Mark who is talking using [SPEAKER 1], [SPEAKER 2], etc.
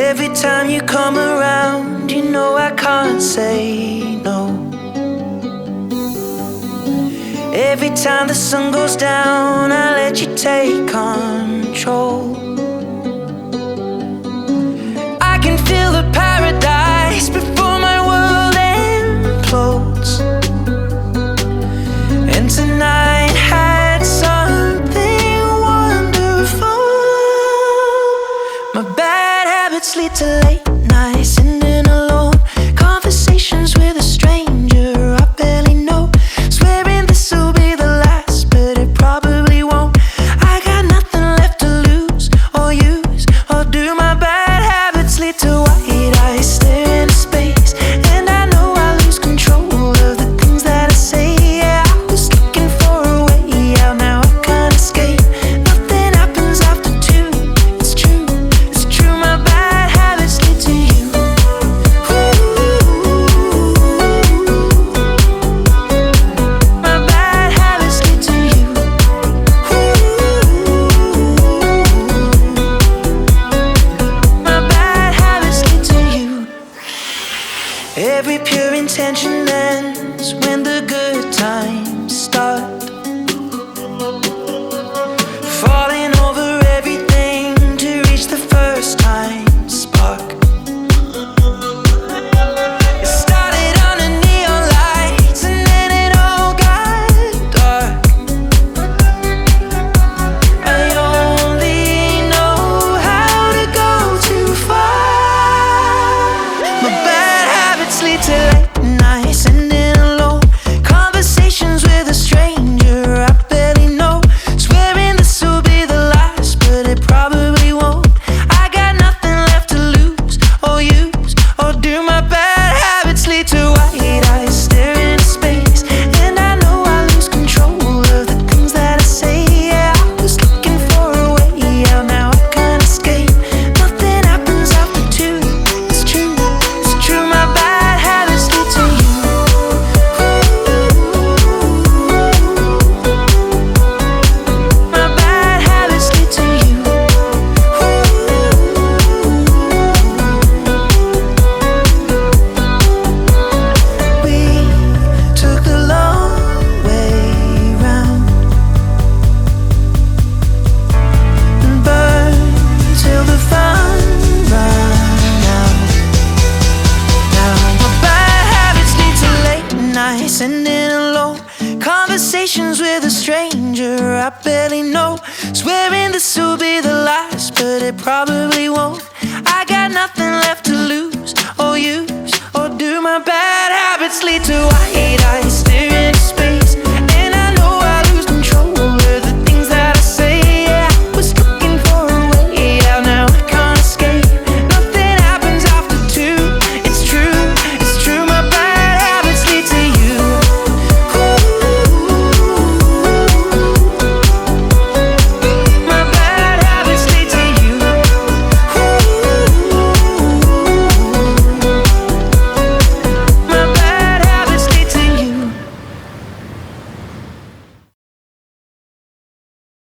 [SPEAKER 1] Every time you come around, you know I can't say no. Every time the sun goes down, I let you take control. Every pure intention ends when the good times start. sleep till late. sending alone. Conversations with a stranger I barely know. Swearing this will be the last, but it probably won't. I got nothing left to lose or use or do. My bad habits lead to wide eyes.